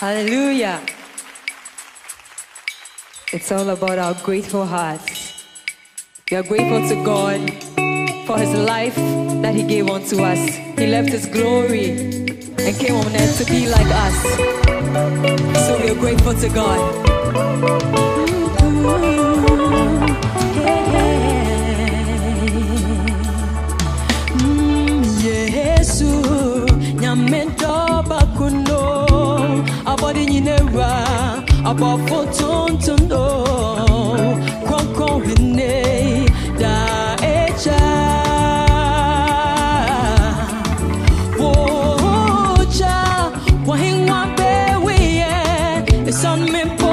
Hallelujah. It's all about our grateful hearts. We are grateful to God for His life that He gave unto us. He left His glory and came on earth to be like us. So we are grateful to God. Mm-hmm. Mm-hmm. yesu nyamedɔ bakuno abɔde nyinara abɔfo tuntundo kronkron hene da echa wocha wahengwa bewiye esan memponenti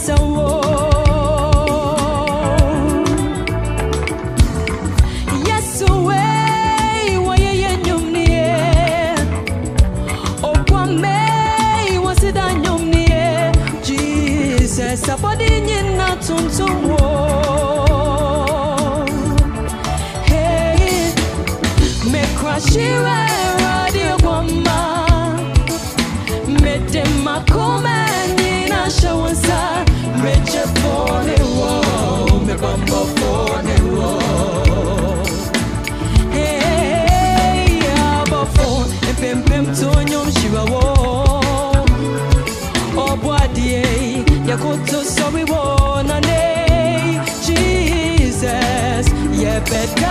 asida sawo yesu we wayeye nyumnie yebeda